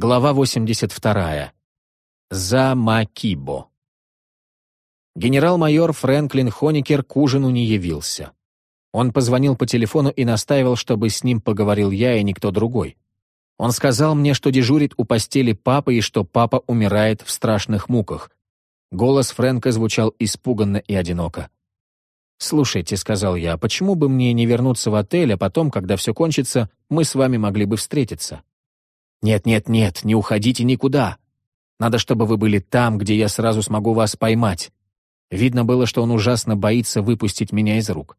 Глава 82. За Макибо. Генерал-майор Фрэнклин Хоникер к ужину не явился. Он позвонил по телефону и настаивал, чтобы с ним поговорил я и никто другой. Он сказал мне, что дежурит у постели папы и что папа умирает в страшных муках. Голос Фрэнка звучал испуганно и одиноко. «Слушайте», — сказал я, — «почему бы мне не вернуться в отель, а потом, когда все кончится, мы с вами могли бы встретиться?» «Нет-нет-нет, не уходите никуда. Надо, чтобы вы были там, где я сразу смогу вас поймать». Видно было, что он ужасно боится выпустить меня из рук.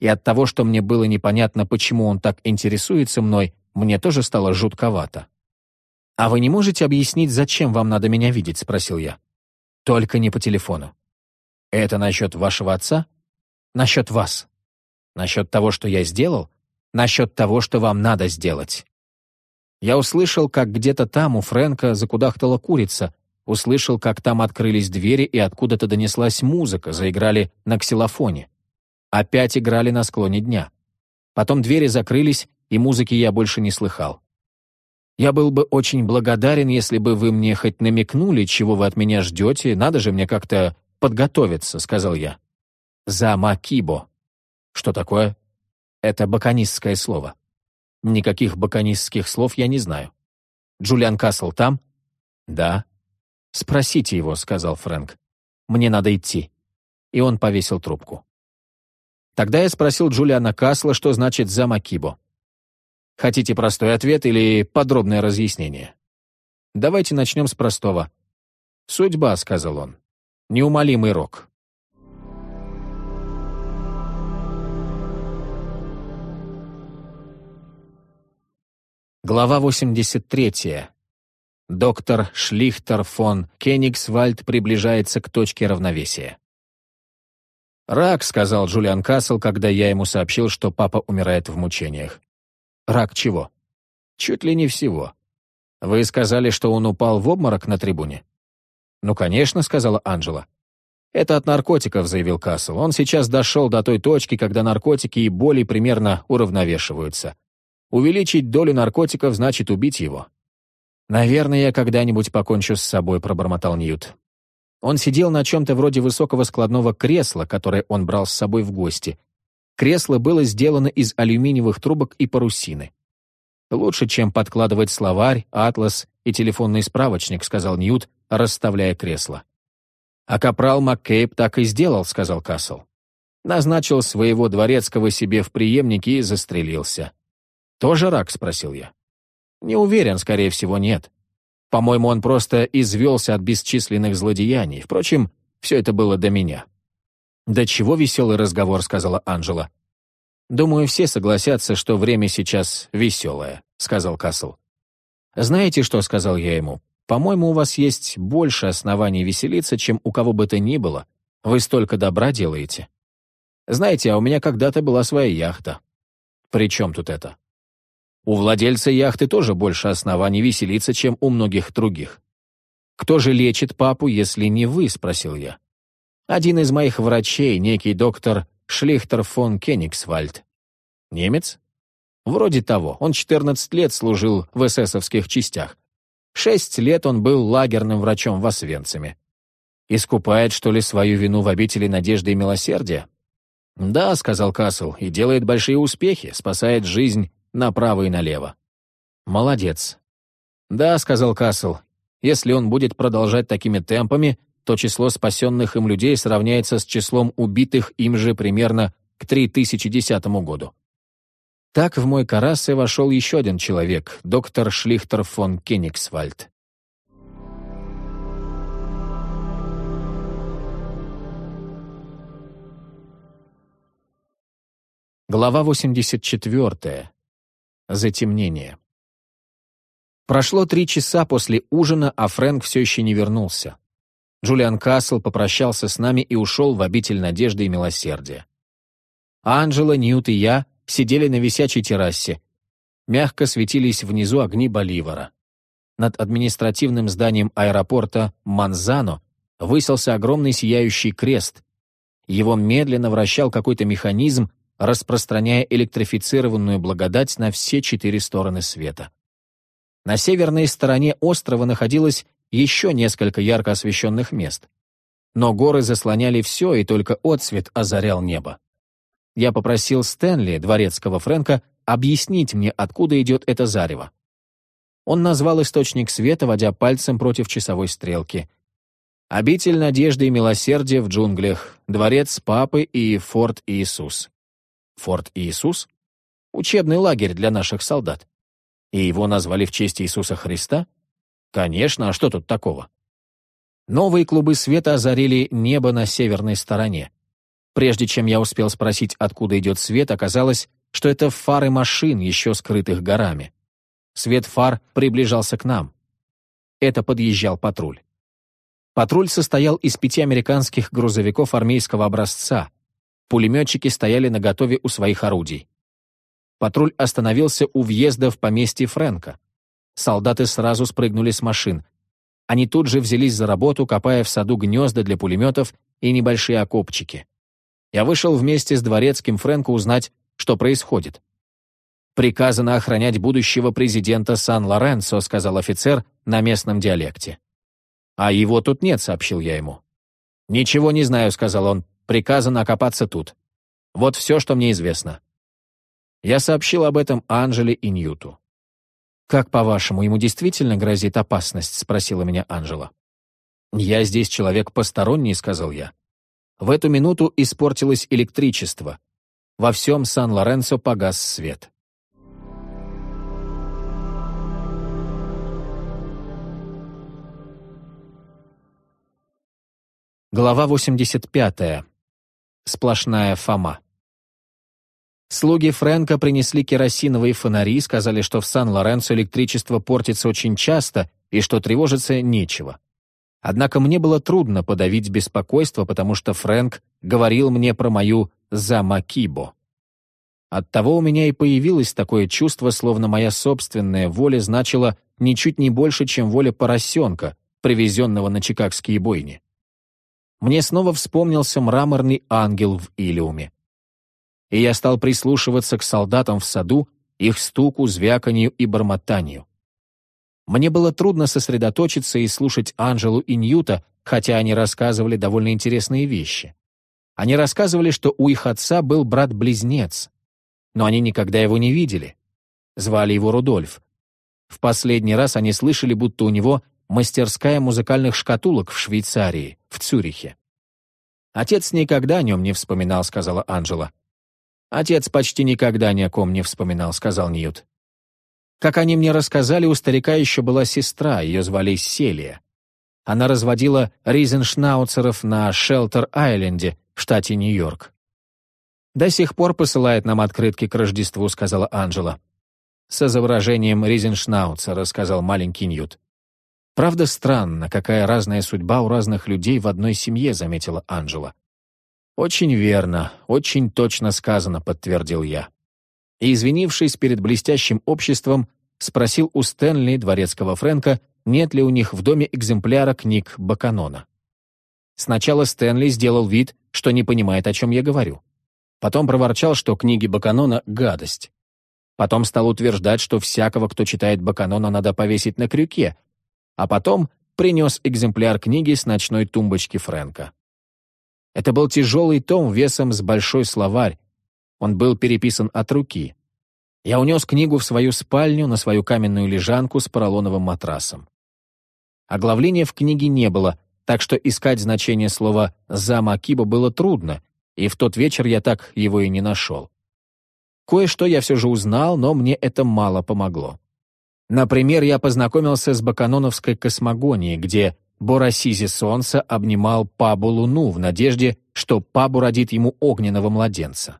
И от того, что мне было непонятно, почему он так интересуется мной, мне тоже стало жутковато. «А вы не можете объяснить, зачем вам надо меня видеть?» — спросил я. «Только не по телефону». «Это насчет вашего отца?» «Насчет вас». «Насчет того, что я сделал?» «Насчет того, что вам надо сделать». Я услышал, как где-то там у Фрэнка закудахтала курица, услышал, как там открылись двери и откуда-то донеслась музыка, заиграли на ксилофоне. Опять играли на склоне дня. Потом двери закрылись, и музыки я больше не слыхал. Я был бы очень благодарен, если бы вы мне хоть намекнули, чего вы от меня ждете, надо же мне как-то подготовиться», — сказал я. «За Макибо». «Что такое?» «Это баканистское слово». Никаких баканистских слов я не знаю. Джулиан Касл там? Да. Спросите его, сказал Фрэнк. Мне надо идти. И он повесил трубку. Тогда я спросил Джулиана Касла, что значит «за Макибо». Хотите простой ответ или подробное разъяснение? Давайте начнем с простого. «Судьба», — сказал он. «Неумолимый рок». Глава 83. Доктор Шлихтер фон Кенигсвальд приближается к точке равновесия. «Рак», — сказал Джулиан Кассел, когда я ему сообщил, что папа умирает в мучениях. «Рак чего?» «Чуть ли не всего. Вы сказали, что он упал в обморок на трибуне?» «Ну, конечно», — сказала Анжела. «Это от наркотиков», — заявил Кассел. «Он сейчас дошел до той точки, когда наркотики и боли примерно уравновешиваются. Увеличить долю наркотиков значит убить его. «Наверное, я когда-нибудь покончу с собой», — пробормотал Ньют. Он сидел на чем-то вроде высокого складного кресла, которое он брал с собой в гости. Кресло было сделано из алюминиевых трубок и парусины. «Лучше, чем подкладывать словарь, атлас и телефонный справочник», — сказал Ньют, расставляя кресло. «А капрал Маккейб так и сделал», — сказал Кассел. Назначил своего дворецкого себе в преемнике и застрелился. «Тоже рак?» — спросил я. «Не уверен, скорее всего, нет. По-моему, он просто извелся от бесчисленных злодеяний. Впрочем, все это было до меня». «Да чего веселый разговор», — сказала Анжела. «Думаю, все согласятся, что время сейчас веселое», — сказал Касл. «Знаете, что?» — сказал я ему. «По-моему, у вас есть больше оснований веселиться, чем у кого бы то ни было. Вы столько добра делаете». «Знаете, а у меня когда-то была своя яхта». «При чем тут это?» У владельца яхты тоже больше оснований веселиться, чем у многих других. «Кто же лечит папу, если не вы?» — спросил я. «Один из моих врачей, некий доктор Шлихтер фон Кенигсвальд». «Немец?» «Вроде того. Он 14 лет служил в эсэсовских частях. Шесть лет он был лагерным врачом в Освенциме. Искупает, что ли, свою вину в обители надежды и милосердия?» «Да», — сказал Кассел, — «и делает большие успехи, спасает жизнь направо и налево. Молодец. Да, сказал Кассел, если он будет продолжать такими темпами, то число спасенных им людей сравняется с числом убитых им же примерно к 3010 году. Так в мой карассе вошел еще один человек, доктор Шлихтер фон Кенигсвальд. Глава 84. Затемнение. Прошло три часа после ужина, а Фрэнк все еще не вернулся. Джулиан Кассел попрощался с нами и ушел в обитель надежды и милосердия. Анджела, Ньют и я сидели на висячей террасе. Мягко светились внизу огни Боливара. Над административным зданием аэропорта Манзано высился огромный сияющий крест. Его медленно вращал какой-то механизм, распространяя электрифицированную благодать на все четыре стороны света. На северной стороне острова находилось еще несколько ярко освещенных мест. Но горы заслоняли все, и только отсвет озарял небо. Я попросил Стэнли, дворецкого Фрэнка, объяснить мне, откуда идет это зарево. Он назвал источник света, водя пальцем против часовой стрелки. Обитель надежды и милосердия в джунглях, дворец Папы и форт Иисус. Форт Иисус? Учебный лагерь для наших солдат. И его назвали в честь Иисуса Христа? Конечно, а что тут такого? Новые клубы света озарили небо на северной стороне. Прежде чем я успел спросить, откуда идет свет, оказалось, что это фары машин, еще скрытых горами. Свет фар приближался к нам. Это подъезжал патруль. Патруль состоял из пяти американских грузовиков армейского образца. Пулеметчики стояли наготове у своих орудий. Патруль остановился у въезда в поместье Фрэнка. Солдаты сразу спрыгнули с машин. Они тут же взялись за работу, копая в саду гнезда для пулеметов и небольшие окопчики. Я вышел вместе с дворецким Фрэнка узнать, что происходит. «Приказано охранять будущего президента Сан-Лоренцо», сказал офицер на местном диалекте. «А его тут нет», — сообщил я ему. «Ничего не знаю», — сказал он. «Приказано окопаться тут. Вот все, что мне известно». Я сообщил об этом Анжеле и Ньюту. «Как, по-вашему, ему действительно грозит опасность?» — спросила меня Анжела. «Я здесь человек посторонний», — сказал я. В эту минуту испортилось электричество. Во всем Сан-Лоренцо погас свет. Глава 85. Сплошная Фома. Слуги Фрэнка принесли керосиновые фонари, сказали, что в Сан-Лоренцо электричество портится очень часто и что тревожиться нечего. Однако мне было трудно подавить беспокойство, потому что Фрэнк говорил мне про мою «замакибо». Оттого у меня и появилось такое чувство, словно моя собственная воля значила ничуть не больше, чем воля поросенка, привезенного на чикагские бойни мне снова вспомнился мраморный ангел в Илиуме. И я стал прислушиваться к солдатам в саду, их стуку, звяканью и бормотанию. Мне было трудно сосредоточиться и слушать Анжелу и Ньюта, хотя они рассказывали довольно интересные вещи. Они рассказывали, что у их отца был брат-близнец, но они никогда его не видели. Звали его Рудольф. В последний раз они слышали, будто у него мастерская музыкальных шкатулок в Швейцарии, в Цюрихе. «Отец никогда о нем не вспоминал», — сказала Анжела. «Отец почти никогда ни о ком не вспоминал», — сказал Ньют. Как они мне рассказали, у старика еще была сестра, ее звали Селия. Она разводила ризеншнауцеров на Шелтер-Айленде в штате Нью-Йорк. «До сих пор посылает нам открытки к Рождеству», — сказала Анжела. «С изображением Ризеншнауцера», — сказал маленький Ньют. «Правда странно, какая разная судьба у разных людей в одной семье», — заметила Анжела. «Очень верно, очень точно сказано», — подтвердил я. И, извинившись перед блестящим обществом, спросил у Стэнли, дворецкого Фрэнка, нет ли у них в доме экземпляра книг Баканона. Сначала Стэнли сделал вид, что не понимает, о чем я говорю. Потом проворчал, что книги Баканона — гадость. Потом стал утверждать, что всякого, кто читает Баканона, надо повесить на крюке, а потом принес экземпляр книги с ночной тумбочки Фрэнка. Это был тяжелый том весом с большой словарь. Он был переписан от руки. Я унес книгу в свою спальню на свою каменную лежанку с поролоновым матрасом. Оглавления в книге не было, так что искать значение слова «зама Киба» было трудно, и в тот вечер я так его и не нашел. Кое-что я все же узнал, но мне это мало помогло. Например, я познакомился с баканоновской космогонией, где Боросизи Солнца обнимал Пабу Луну в надежде, что Пабу родит ему огненного младенца.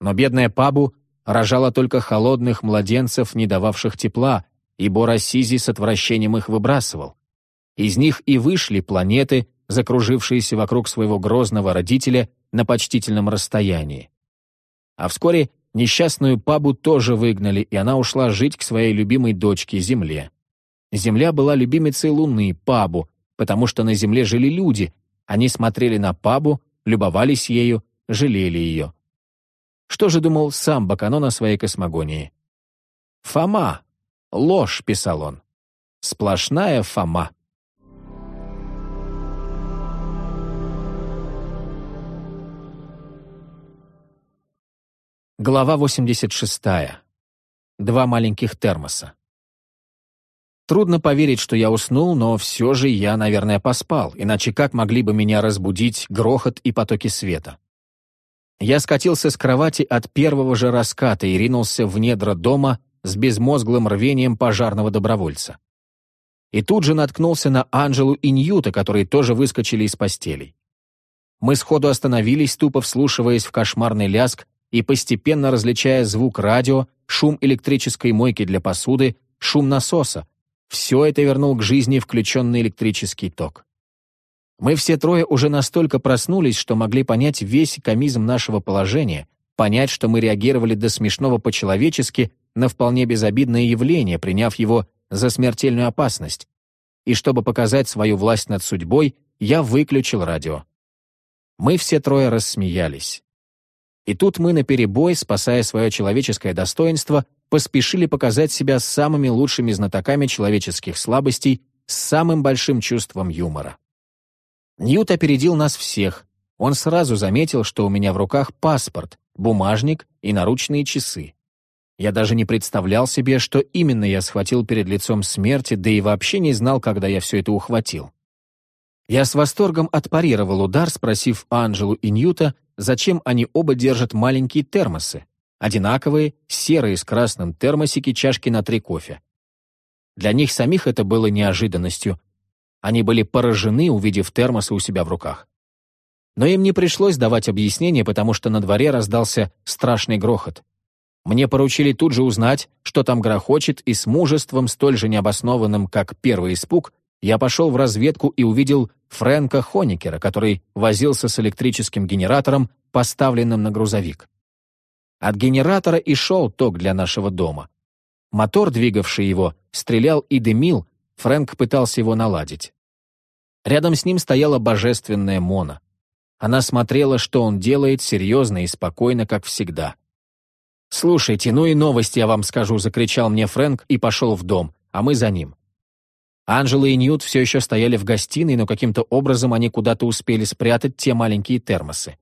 Но бедная Пабу рожала только холодных младенцев, не дававших тепла, и Боросизи с отвращением их выбрасывал. Из них и вышли планеты, закружившиеся вокруг своего грозного родителя на почтительном расстоянии. А вскоре Несчастную Пабу тоже выгнали, и она ушла жить к своей любимой дочке Земле. Земля была любимицей Луны, Пабу, потому что на Земле жили люди. Они смотрели на Пабу, любовались ею, жалели ее. Что же думал сам Баканон о своей космогонии? Фома, Ложь, писал он. Сплошная Фома. Глава 86. Два маленьких термоса. Трудно поверить, что я уснул, но все же я, наверное, поспал, иначе как могли бы меня разбудить грохот и потоки света? Я скатился с кровати от первого же раската и ринулся в недра дома с безмозглым рвением пожарного добровольца. И тут же наткнулся на Анжелу и Ньюта, которые тоже выскочили из постелей. Мы сходу остановились, тупо вслушиваясь в кошмарный ляск и постепенно различая звук радио, шум электрической мойки для посуды, шум насоса, все это вернул к жизни включенный электрический ток. Мы все трое уже настолько проснулись, что могли понять весь комизм нашего положения, понять, что мы реагировали до смешного по-человечески на вполне безобидное явление, приняв его за смертельную опасность. И чтобы показать свою власть над судьбой, я выключил радио. Мы все трое рассмеялись. И тут мы наперебой, спасая свое человеческое достоинство, поспешили показать себя самыми лучшими знатоками человеческих слабостей с самым большим чувством юмора. Ньют опередил нас всех. Он сразу заметил, что у меня в руках паспорт, бумажник и наручные часы. Я даже не представлял себе, что именно я схватил перед лицом смерти, да и вообще не знал, когда я все это ухватил. Я с восторгом отпарировал удар, спросив Анжелу и Ньюта, зачем они оба держат маленькие термосы, одинаковые, серые с красным термосики чашки на три кофе. Для них самих это было неожиданностью. Они были поражены, увидев термосы у себя в руках. Но им не пришлось давать объяснение, потому что на дворе раздался страшный грохот. Мне поручили тут же узнать, что там грохочет, и с мужеством, столь же необоснованным, как первый испуг, я пошел в разведку и увидел Фрэнка Хоникера, который возился с электрическим генератором, поставленным на грузовик. От генератора и шел ток для нашего дома. Мотор, двигавший его, стрелял и дымил, Фрэнк пытался его наладить. Рядом с ним стояла божественная Мона. Она смотрела, что он делает, серьезно и спокойно, как всегда. «Слушайте, ну и новости я вам скажу», — закричал мне Фрэнк и пошел в дом, а мы за ним. Анжела и Ньют все еще стояли в гостиной, но каким-то образом они куда-то успели спрятать те маленькие термосы.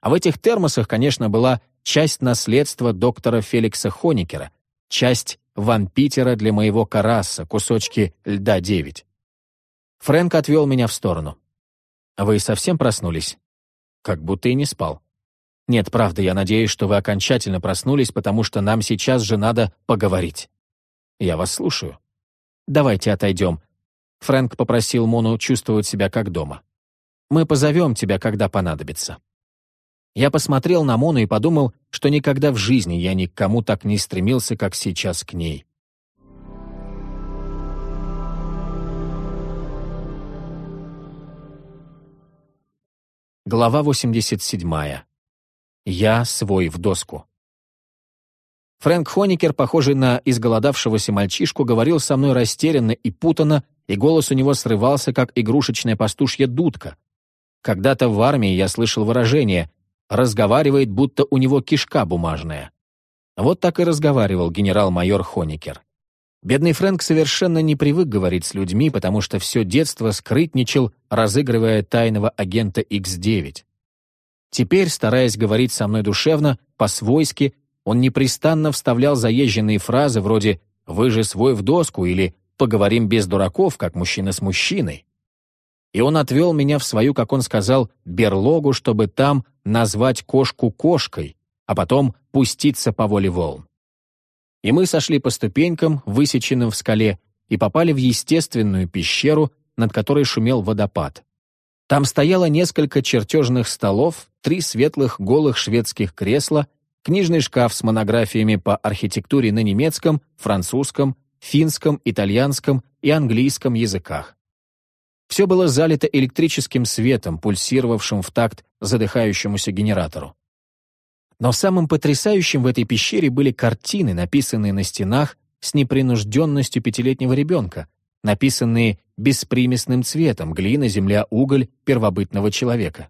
А в этих термосах, конечно, была часть наследства доктора Феликса Хоникера, часть вампитера для моего караса, кусочки льда-9. Фрэнк отвел меня в сторону. «Вы совсем проснулись?» «Как будто и не спал». «Нет, правда, я надеюсь, что вы окончательно проснулись, потому что нам сейчас же надо поговорить». «Я вас слушаю». Давайте отойдем». Фрэнк попросил Мону чувствовать себя как дома. «Мы позовем тебя, когда понадобится». Я посмотрел на Мону и подумал, что никогда в жизни я ни к кому так не стремился, как сейчас к ней. Глава 87. Я свой в доску. Фрэнк Хоникер, похожий на изголодавшегося мальчишку, говорил со мной растерянно и путанно, и голос у него срывался, как игрушечная пастушья дудка. Когда-то в армии я слышал выражение «разговаривает, будто у него кишка бумажная». Вот так и разговаривал генерал-майор Хоникер. Бедный Фрэнк совершенно не привык говорить с людьми, потому что все детство скрытничал, разыгрывая тайного агента X9. Теперь, стараясь говорить со мной душевно, по-свойски, он непрестанно вставлял заезженные фразы вроде «Вы же свой в доску» или «Поговорим без дураков, как мужчина с мужчиной». И он отвел меня в свою, как он сказал, берлогу, чтобы там назвать кошку кошкой, а потом пуститься по воле волн. И мы сошли по ступенькам, высеченным в скале, и попали в естественную пещеру, над которой шумел водопад. Там стояло несколько чертежных столов, три светлых голых шведских кресла книжный шкаф с монографиями по архитектуре на немецком, французском, финском, итальянском и английском языках. Все было залито электрическим светом, пульсировавшим в такт задыхающемуся генератору. Но самым потрясающим в этой пещере были картины, написанные на стенах с непринужденностью пятилетнего ребенка, написанные беспримесным цветом, глина, земля, уголь первобытного человека.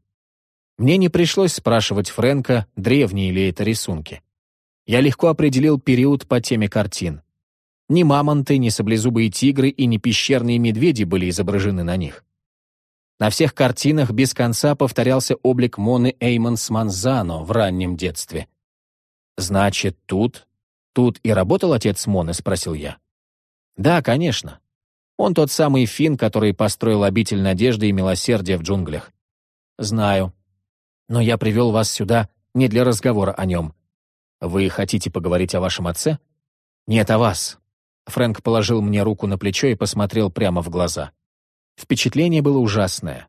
Мне не пришлось спрашивать Фрэнка, древние ли это рисунки. Я легко определил период по теме картин. Ни мамонты, ни саблезубые тигры и ни пещерные медведи были изображены на них. На всех картинах без конца повторялся облик Моны Эймонс Манзано в раннем детстве. «Значит, тут? Тут и работал отец Моны?» — спросил я. «Да, конечно. Он тот самый фин, который построил обитель надежды и милосердия в джунглях. Знаю. Но я привел вас сюда не для разговора о нем. Вы хотите поговорить о вашем отце? Нет, о вас. Фрэнк положил мне руку на плечо и посмотрел прямо в глаза. Впечатление было ужасное.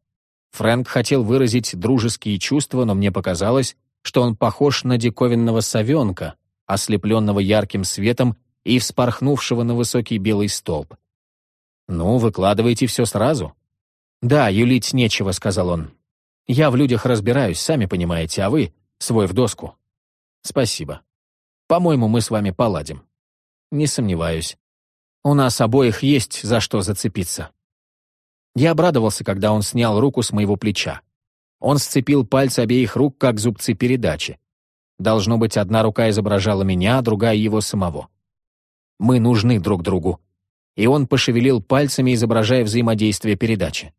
Фрэнк хотел выразить дружеские чувства, но мне показалось, что он похож на диковинного совенка, ослепленного ярким светом и вспорхнувшего на высокий белый столб. «Ну, выкладывайте все сразу». «Да, юлить нечего», — сказал он. «Я в людях разбираюсь, сами понимаете, а вы — свой в доску». «Спасибо. По-моему, мы с вами поладим». «Не сомневаюсь. У нас обоих есть за что зацепиться». Я обрадовался, когда он снял руку с моего плеча. Он сцепил пальцы обеих рук, как зубцы передачи. Должно быть, одна рука изображала меня, а другая — его самого. Мы нужны друг другу, и он пошевелил пальцами, изображая взаимодействие передачи.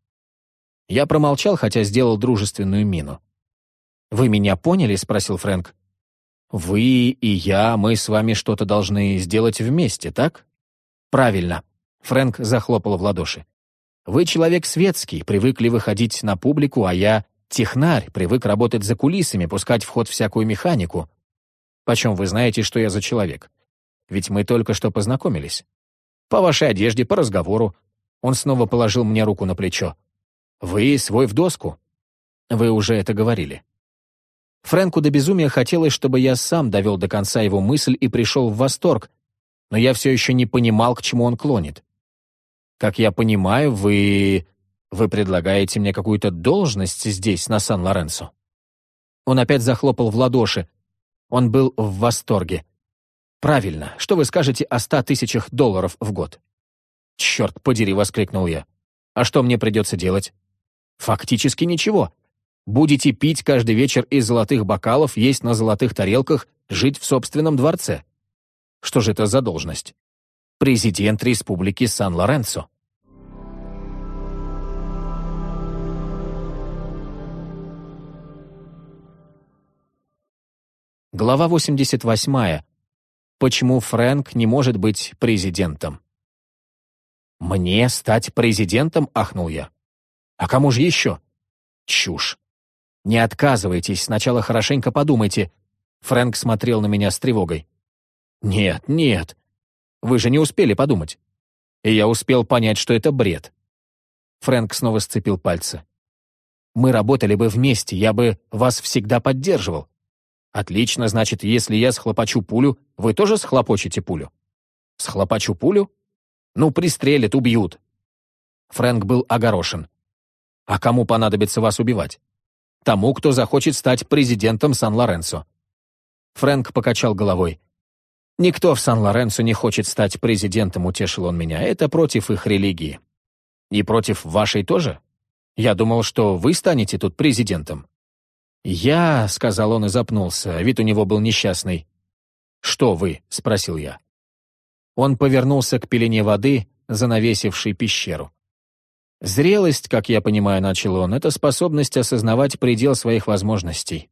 Я промолчал, хотя сделал дружественную мину. «Вы меня поняли?» — спросил Фрэнк. «Вы и я, мы с вами что-то должны сделать вместе, так?» «Правильно», — Фрэнк захлопал в ладоши. «Вы человек светский, привыкли выходить на публику, а я технарь, привык работать за кулисами, пускать в ход всякую механику. Почем вы знаете, что я за человек? Ведь мы только что познакомились. По вашей одежде, по разговору. Он снова положил мне руку на плечо. Вы свой в доску. Вы уже это говорили. Фрэнку до безумия хотелось, чтобы я сам довел до конца его мысль и пришел в восторг, но я все еще не понимал, к чему он клонит. Как я понимаю, вы... Вы предлагаете мне какую-то должность здесь, на Сан-Лоренцо?» Он опять захлопал в ладоши. Он был в восторге. «Правильно. Что вы скажете о ста тысячах долларов в год?» «Черт подери!» — воскликнул я. «А что мне придется делать?» «Фактически ничего. Будете пить каждый вечер из золотых бокалов, есть на золотых тарелках, жить в собственном дворце. Что же это за должность? Президент Республики Сан-Лоренцо. Глава 88 почему Фрэнк не может быть президентом. «Мне стать президентом?» — ахнул я. «А кому же еще?» «Чушь. Не отказывайтесь, сначала хорошенько подумайте». Фрэнк смотрел на меня с тревогой. «Нет, нет. Вы же не успели подумать. И я успел понять, что это бред». Фрэнк снова сцепил пальцы. «Мы работали бы вместе, я бы вас всегда поддерживал. Отлично, значит, если я схлопочу пулю, вы тоже схлопочете пулю? Схлопочу пулю? Ну, пристрелят, убьют. Фрэнк был огорошен. А кому понадобится вас убивать? Тому, кто захочет стать президентом Сан-Лоренцо. Фрэнк покачал головой. «Никто в Сан-Лоренцо не хочет стать президентом», — утешил он меня. «Это против их религии». «И против вашей тоже? Я думал, что вы станете тут президентом». «Я», — сказал он и запнулся, вид у него был несчастный. «Что вы?» — спросил я. Он повернулся к пелене воды, занавесившей пещеру. «Зрелость, как я понимаю, начал он, это способность осознавать предел своих возможностей».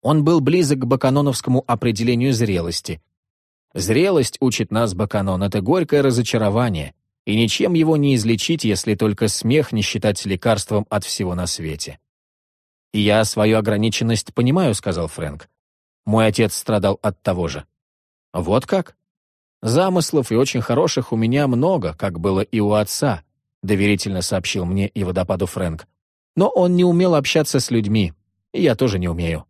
Он был близок к баканоновскому определению зрелости. Зрелость, учит нас Баканон, это горькое разочарование, и ничем его не излечить, если только смех не считать лекарством от всего на свете. «И я свою ограниченность понимаю», — сказал Фрэнк. «Мой отец страдал от того же». «Вот как?» «Замыслов и очень хороших у меня много, как было и у отца», — доверительно сообщил мне и водопаду Фрэнк. «Но он не умел общаться с людьми, и я тоже не умею».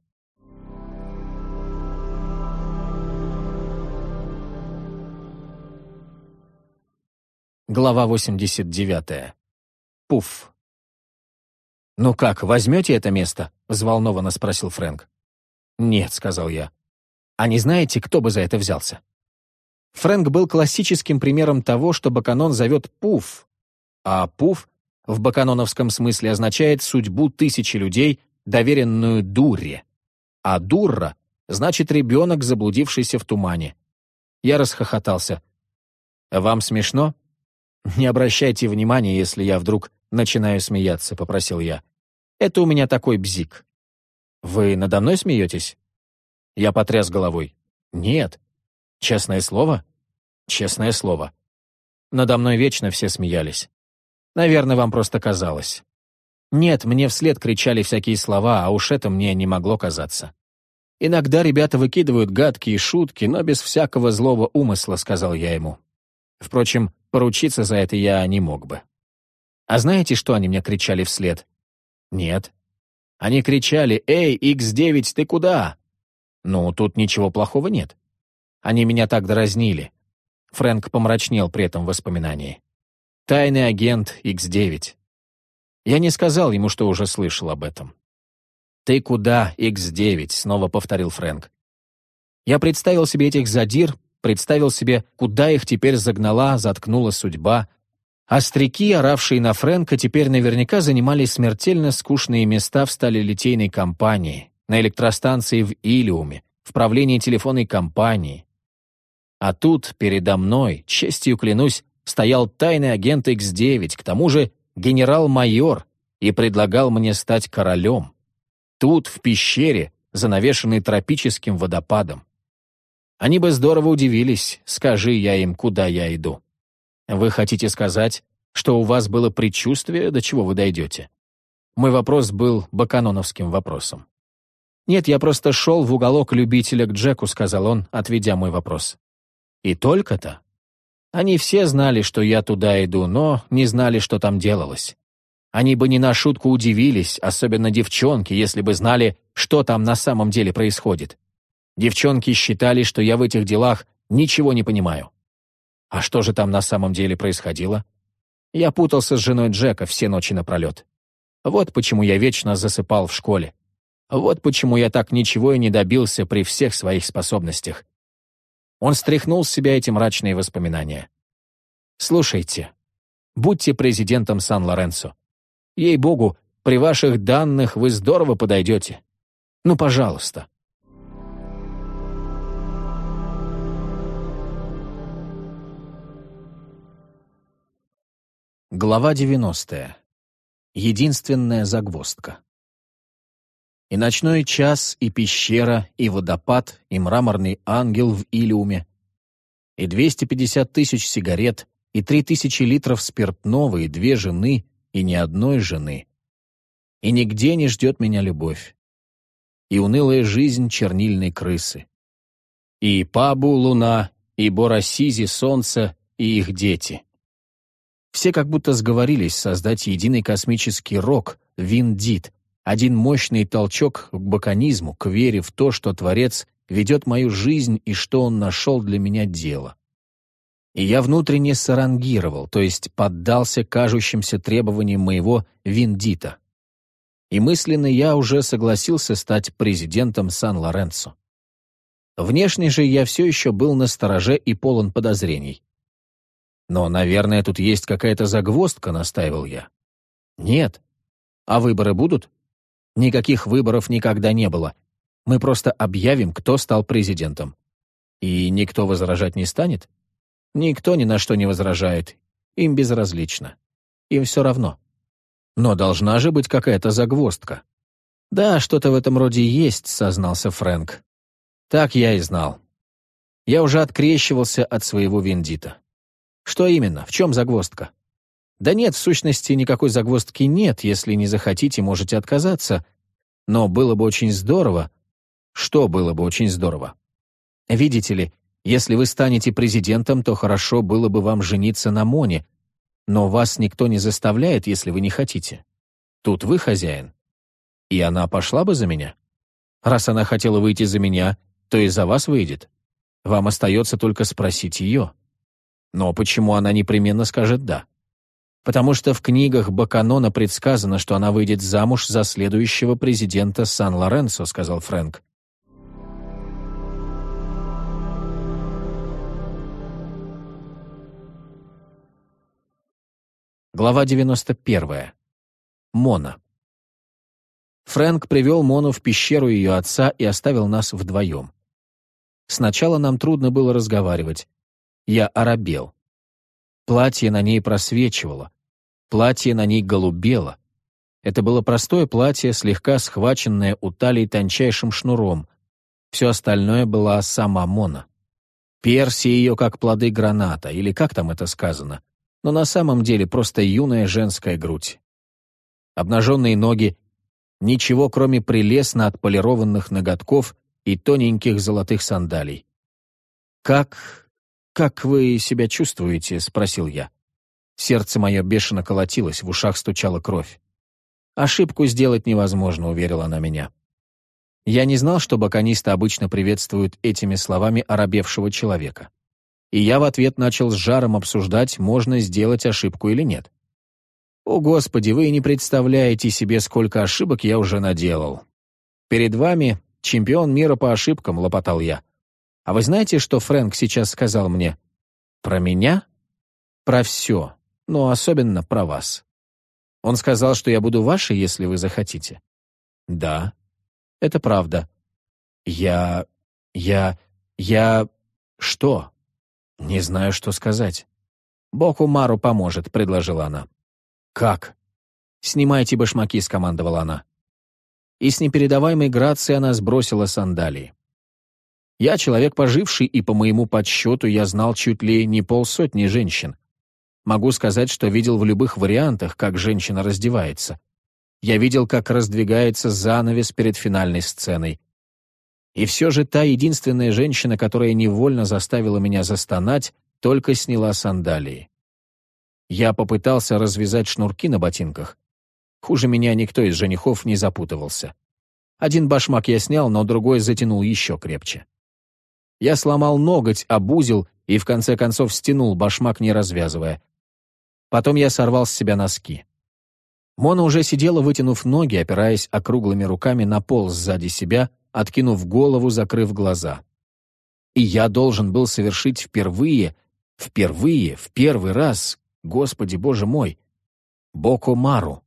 Глава 89. Пуф. «Ну как, возьмете это место?» — взволнованно спросил Фрэнк. «Нет», — сказал я. «А не знаете, кто бы за это взялся?» Фрэнк был классическим примером того, что Баканон зовет «пуф», а «пуф» в баканоновском смысле означает судьбу тысячи людей, доверенную Дурре. А Дурра значит ребенок, заблудившийся в тумане. Я расхохотался. «Вам смешно?» «Не обращайте внимания, если я вдруг начинаю смеяться», — попросил я. «Это у меня такой бзик». «Вы надо мной смеетесь?» Я потряс головой. «Нет. Честное слово?» «Честное слово». Надо мной вечно все смеялись. Наверное, вам просто казалось. Нет, мне вслед кричали всякие слова, а уж это мне не могло казаться. Иногда ребята выкидывают гадкие шутки, но без всякого злого умысла, сказал я ему. Впрочем, поручиться за это я не мог бы. А знаете, что они мне кричали вслед? Нет. Они кричали «Эй, X9, ты куда?» Ну, тут ничего плохого нет. Они меня так дразнили. Фрэнк помрачнел при этом воспоминании. Тайный агент X9. Я не сказал ему, что уже слышал об этом. «Ты куда, X9?» — снова повторил Фрэнк. Я представил себе этих задир, представил себе, куда их теперь загнала, заткнула судьба. Остряки, оравшие на Фрэнка, теперь наверняка занимали смертельно скучные места в сталелитейной компании, на электростанции в Илиуме, в правлении телефонной компании. А тут, передо мной, честью клянусь, стоял тайный агент X9, к тому же генерал-майор, и предлагал мне стать королем. Тут, в пещере, занавешенной тропическим водопадом. Они бы здорово удивились, скажи я им, куда я иду. Вы хотите сказать, что у вас было предчувствие, до чего вы дойдете? Мой вопрос был баканоновским вопросом. «Нет, я просто шел в уголок любителя к Джеку», — сказал он, отведя мой вопрос. «И только-то?» Они все знали, что я туда иду, но не знали, что там делалось. Они бы не на шутку удивились, особенно девчонки, если бы знали, что там на самом деле происходит. Девчонки считали, что я в этих делах ничего не понимаю. А что же там на самом деле происходило? Я путался с женой Джека все ночи напролет. Вот почему я вечно засыпал в школе. Вот почему я так ничего и не добился при всех своих способностях. Он стряхнул с себя эти мрачные воспоминания. «Слушайте, будьте президентом Сан-Лоренцо. Ей-богу, при ваших данных вы здорово подойдете. Ну, пожалуйста». Глава 90. Единственная загвоздка. И ночной час, и пещера, и водопад, и мраморный ангел в Илиуме, и 250 тысяч сигарет, и 3000 литров спиртного, и две жены, и ни одной жены. И нигде не ждет меня любовь. И унылая жизнь чернильной крысы. И Пабу луна, и Борасизи солнце, и их дети. Все как будто сговорились создать единый космический рок, Виндит, один мощный толчок к баканизму, к вере в то, что Творец ведет мою жизнь и что Он нашел для меня дело. И я внутренне сарангировал, то есть поддался кажущимся требованиям моего Виндита. И мысленно я уже согласился стать президентом Сан-Лоренцо. Внешне же я все еще был на стороже и полон подозрений. Но, наверное, тут есть какая-то загвоздка, настаивал я. Нет. А выборы будут? Никаких выборов никогда не было. Мы просто объявим, кто стал президентом. И никто возражать не станет? Никто ни на что не возражает. Им безразлично. Им все равно. Но должна же быть какая-то загвоздка. «Да, что-то в этом роде есть», — сознался Фрэнк. «Так я и знал. Я уже открещивался от своего виндита. Что именно? В чем загвоздка? Да нет, в сущности, никакой загвоздки нет, если не захотите, можете отказаться. Но было бы очень здорово. Что было бы очень здорово? Видите ли, если вы станете президентом, то хорошо было бы вам жениться на Моне, но вас никто не заставляет, если вы не хотите. Тут вы хозяин. И она пошла бы за меня. Раз она хотела выйти за меня, то и за вас выйдет. Вам остается только спросить ее. Но почему она непременно скажет «да»? Потому что в книгах Баканона предсказано, что она выйдет замуж за следующего президента Сан-Лоренцо, сказал Фрэнк. Глава 91. Мона. Фрэнк привел Мону в пещеру ее отца и оставил нас вдвоем. Сначала нам трудно было разговаривать. Я оробел. Платье на ней просвечивало. Платье на ней голубело. Это было простое платье, слегка схваченное у талии тончайшим шнуром. Все остальное была сама Мона. Перси ее как плоды граната, или как там это сказано. Но на самом деле просто юная женская грудь. Обнаженные ноги, ничего кроме прелестно отполированных ноготков и тоненьких золотых сандалий. «Как... как вы себя чувствуете?» — спросил я. Сердце мое бешено колотилось, в ушах стучала кровь. «Ошибку сделать невозможно», — уверила она меня. Я не знал, что баконисты обычно приветствуют этими словами оробевшего человека. И я в ответ начал с жаром обсуждать, можно сделать ошибку или нет. «О, Господи, вы не представляете себе, сколько ошибок я уже наделал. Перед вами чемпион мира по ошибкам», — лопотал я. «А вы знаете, что Фрэнк сейчас сказал мне?» «Про меня?» «Про все, но особенно про вас. Он сказал, что я буду вашей, если вы захотите». «Да», это правда. Я... я... я... что? Не знаю, что сказать. Боку Мару поможет, предложила она. Как? Снимайте башмаки, скомандовала она. И с непередаваемой грацией она сбросила сандалии. Я человек поживший, и по моему подсчету я знал чуть ли не полсотни женщин. Могу сказать, что видел в любых вариантах, как женщина раздевается. Я видел, как раздвигается занавес перед финальной сценой. И все же та единственная женщина, которая невольно заставила меня застонать, только сняла сандалии. Я попытался развязать шнурки на ботинках. Хуже меня никто из женихов не запутывался. Один башмак я снял, но другой затянул еще крепче. Я сломал ноготь, обузил и в конце концов стянул башмак, не развязывая. Потом я сорвал с себя носки. Мона уже сидела, вытянув ноги, опираясь округлыми руками на пол сзади себя, откинув голову, закрыв глаза. И я должен был совершить впервые, впервые, в первый раз, Господи Боже мой, Боко Мару.